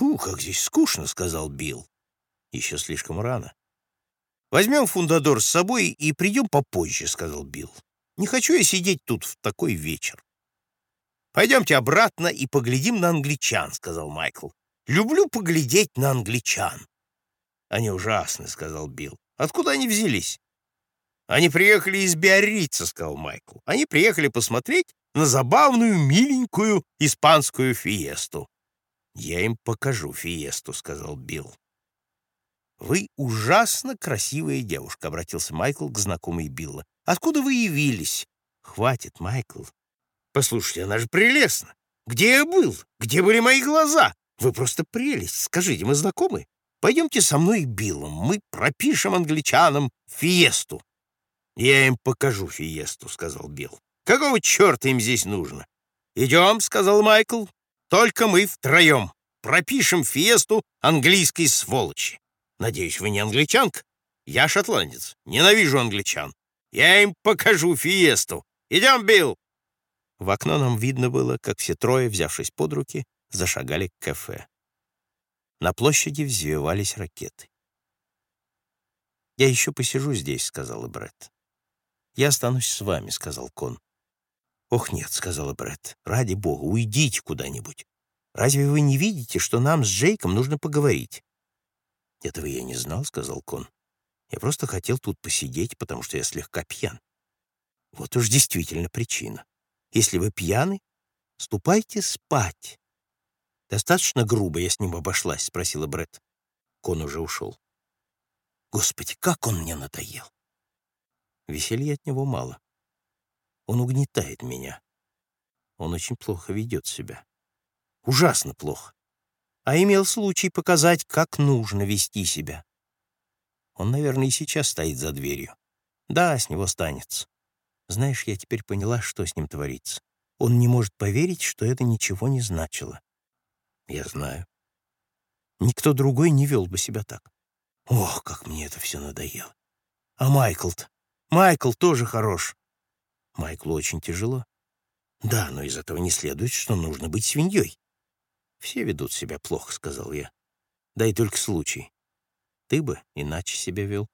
«Фу, как здесь скучно», — сказал Билл. «Еще слишком рано». «Возьмем фундадор с собой и придем попозже», — сказал Билл. «Не хочу я сидеть тут в такой вечер». «Пойдемте обратно и поглядим на англичан», — сказал Майкл. «Люблю поглядеть на англичан». «Они ужасны», — сказал Билл. «Откуда они взялись?» «Они приехали из Биаррица», — сказал Майкл. «Они приехали посмотреть на забавную, миленькую испанскую фиесту». «Я им покажу фиесту», — сказал Билл. «Вы ужасно красивая девушка», — обратился Майкл к знакомой Билла. «Откуда вы явились?» «Хватит, Майкл». «Послушайте, она же прелестна. Где я был? Где были мои глаза? Вы просто прелесть. Скажите, мы знакомы? Пойдемте со мной и Биллом. Мы пропишем англичанам фиесту». «Я им покажу фиесту», — сказал Билл. «Какого черта им здесь нужно?» «Идем», — сказал Майкл. «Только мы втроем пропишем фиесту английской сволочи. Надеюсь, вы не англичанка? Я шотландец. Ненавижу англичан. Я им покажу фиесту. Идем, Билл!» В окно нам видно было, как все трое, взявшись под руки, зашагали к кафе. На площади взвивались ракеты. «Я еще посижу здесь», — сказала Бретт. «Я останусь с вами», — сказал Кон. «Ох, нет», — сказала Бретт. «Ради бога, уйдите куда-нибудь. Разве вы не видите, что нам с Джейком нужно поговорить?» «Этого я не знал», — сказал Кон. «Я просто хотел тут посидеть, потому что я слегка пьян». «Вот уж действительно причина. Если вы пьяны, ступайте спать». «Достаточно грубо я с ним обошлась?» — спросила Бретт. Кон уже ушел. «Господи, как он мне надоел!» Веселья от него мало. Он угнетает меня. Он очень плохо ведет себя. Ужасно плохо. А имел случай показать, как нужно вести себя. Он, наверное, и сейчас стоит за дверью. Да, с него станется. Знаешь, я теперь поняла, что с ним творится. Он не может поверить, что это ничего не значило. Я знаю. Никто другой не вел бы себя так. Ох, как мне это все надоело. А Майкл-то? Майкл тоже хорош. Майклу очень тяжело. Да, но из этого не следует, что нужно быть свиньей. Все ведут себя плохо, сказал я. Дай только случай. Ты бы иначе себя вел.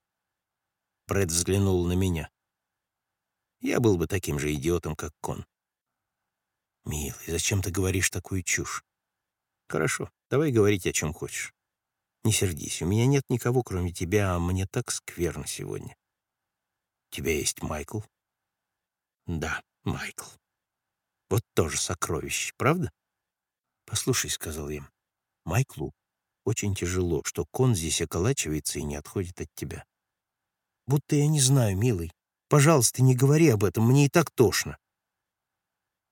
Брэд взглянул на меня. Я был бы таким же идиотом, как Кон. Милый, зачем ты говоришь такую чушь? Хорошо, давай говорить о чем хочешь. Не сердись, у меня нет никого, кроме тебя, а мне так скверно сегодня. У тебя есть Майкл? Да, Майкл. Вот тоже сокровище, правда? Послушай, — сказал я, — Майклу очень тяжело, что кон здесь околачивается и не отходит от тебя. Будто я не знаю, милый. Пожалуйста, не говори об этом, мне и так тошно.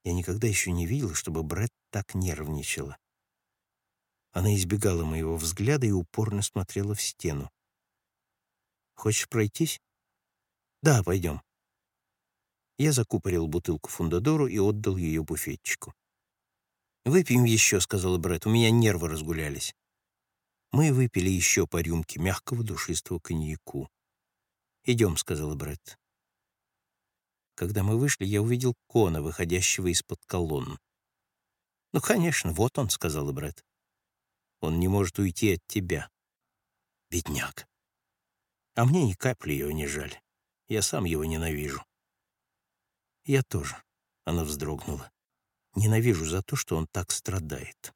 Я никогда еще не видел, чтобы Брэд так нервничала. Она избегала моего взгляда и упорно смотрела в стену. «Хочешь пройтись?» «Да, пойдем». Я закупорил бутылку фундадору и отдал ее буфетчику. «Выпьем еще», — сказала Брэд, — «у меня нервы разгулялись». Мы выпили еще по рюмке мягкого душистого коньяку. «Идем», — сказала Брэд. Когда мы вышли, я увидел Кона, выходящего из-под колонн. «Ну, конечно, вот он», — сказала Брэд. «Он не может уйти от тебя». «Бедняк». А мне ни капли его не жаль. Я сам его ненавижу. Я тоже. Она вздрогнула. Ненавижу за то, что он так страдает.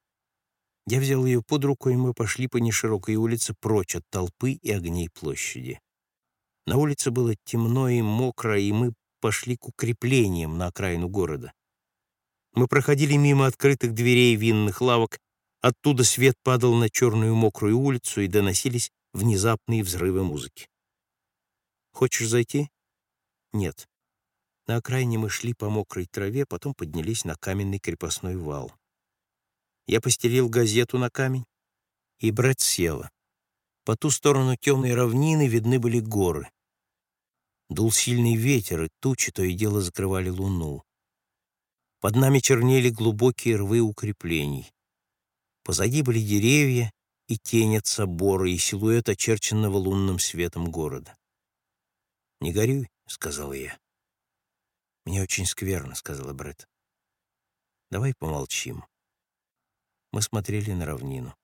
Я взял ее под руку, и мы пошли по неширокой улице прочь от толпы и огней площади. На улице было темно и мокро, и мы пошли к укреплениям на окраину города. Мы проходили мимо открытых дверей винных лавок, оттуда свет падал на черную мокрую улицу, и доносились внезапные взрывы музыки. Хочешь зайти? Нет. На окраине мы шли по мокрой траве, потом поднялись на каменный крепостной вал. Я постелил газету на камень, и Брэд села. По ту сторону темной равнины видны были горы. Дул сильный ветер, и тучи то и дело закрывали луну. Под нами чернели глубокие рвы укреплений. Позади были деревья и тень от собора, и силуэт очерченного лунным светом города. «Не горюй», — сказал я. «Мне очень скверно», — сказала Брэд. «Давай помолчим». Мы смотрели на равнину.